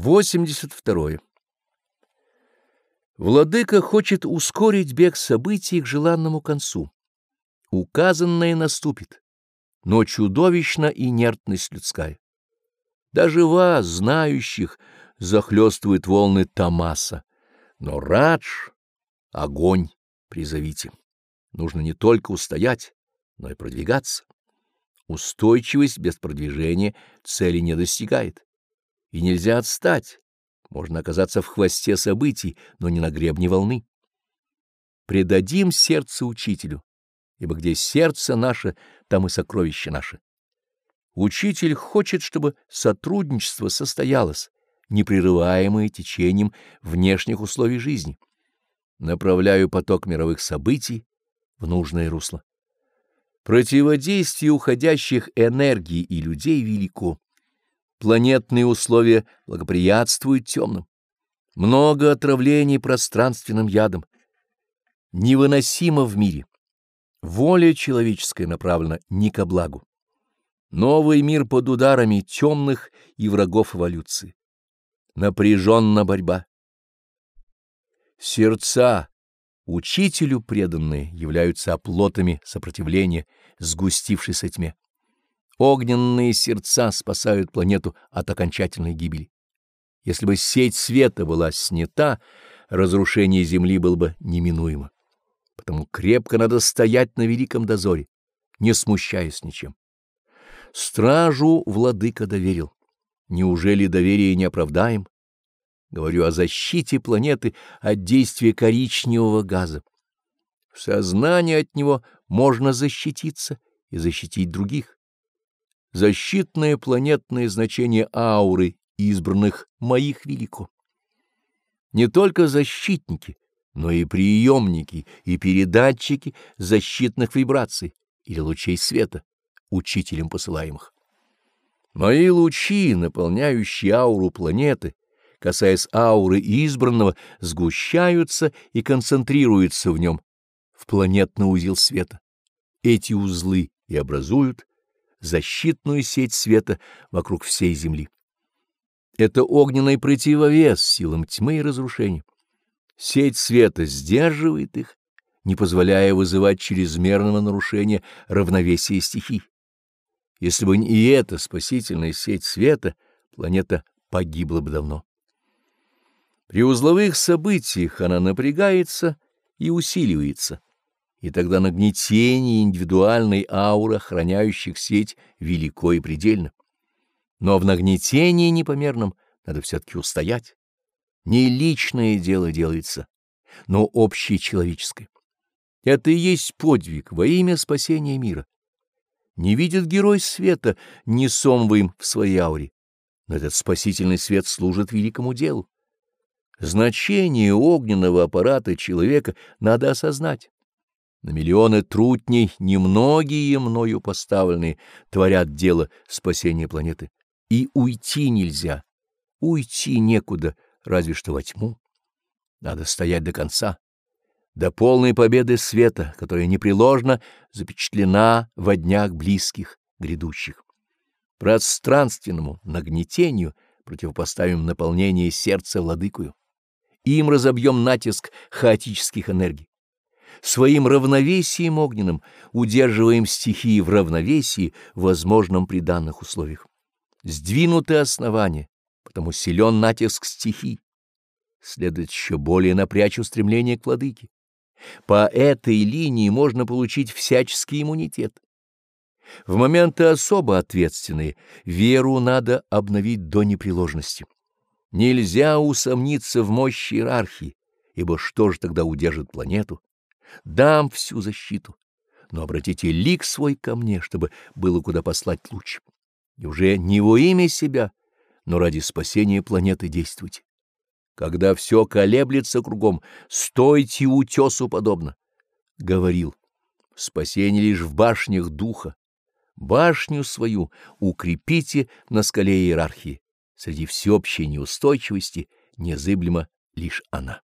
82. Владыка хочет ускорить бег событий к желанному концу. Указанное наступит, но чудовищна инертность людская. Даже вас, знающих, захлестывают волны Тамаса, но Радж — огонь, призовите. Нужно не только устоять, но и продвигаться. Устойчивость без продвижения цели не достигает. И нельзя отстать. Можно оказаться в хвосте событий, но не на гребне волны. Предадим сердце учителю, ибо где сердце наше, там и сокровище наше. Учитель хочет, чтобы сотрудничество состоялось, непрерываемое течением внешних условий жизни. Направляю поток мировых событий в нужное русло. Противодействие уходящих энергий и людей велико. Планетные условия благоприятствуют темным. Много отравлений пространственным ядом. Невыносимо в мире. Воля человеческая направлена не ко благу. Новый мир под ударами темных и врагов эволюции. Напряженна борьба. Сердца, учителю преданные, являются оплотами сопротивления сгустившейся тьме. Огненные сердца спасают планету от окончательной гибели. Если бы сеть света была снята, разрушение Земли было бы неминуемо. Потому крепко надо стоять на великом дозоре, не смущаясь ничем. Стражу владыка доверил. Неужели доверие не оправдаем? Говорю о защите планеты от действия коричневого газа. В сознании от него можно защититься и защитить других. Защитное планетное значение ауры избранных моих велико. Не только защитники, но и приемники и передатчики защитных вибраций или лучей света, учителем посылаемых. Мои лучи, наполняющие ауру планеты, касаясь ауры избранного, сгущаются и концентрируются в нем, в планетный узел света. Эти узлы и образуют защитную сеть света вокруг всей Земли. Это огненный противовес силам тьмы и разрушения. Сеть света сдерживает их, не позволяя вызывать чрезмерного нарушения равновесия стихий. Если бы не эта спасительная сеть света, планета погибла бы давно. При узловых событиях она напрягается и усиливается, и тогда нагнетение индивидуальной ауры, охраняющих сеть, велико и предельно. Но в нагнетении непомерном надо все-таки устоять. Не личное дело делается, но общечеловеческое. Это и есть подвиг во имя спасения мира. Не видит герой света, не им в своей ауре, но этот спасительный свет служит великому делу. Значение огненного аппарата человека надо осознать. На миллионы трутней немногие мною поставленные творят дело спасения планеты. И уйти нельзя, уйти некуда, разве что во тьму. Надо стоять до конца, до полной победы света, которая непреложно запечатлена во днях близких, грядущих. Пространственному нагнетению противопоставим наполнение сердца владыкою им разобьем натиск хаотических энергий. Своим равновесием огненным удерживаем стихии в равновесии, возможном при данных условиях. Сдвинуты основания, потому силен натиск стихий. Следует еще более напрячь устремление к владыке. По этой линии можно получить всяческий иммунитет. В моменты особо ответственные веру надо обновить до непреложности. Нельзя усомниться в мощи иерархии, ибо что же тогда удержит планету? Дам всю защиту, но обратите лик свой ко мне, чтобы было куда послать луч. И уже не во имя себя, но ради спасения планеты действуйте. Когда все колеблется кругом, стойте утесу подобно. Говорил, спасение лишь в башнях духа. Башню свою укрепите на скале иерархии Среди всеобщей неустойчивости незыблема лишь она.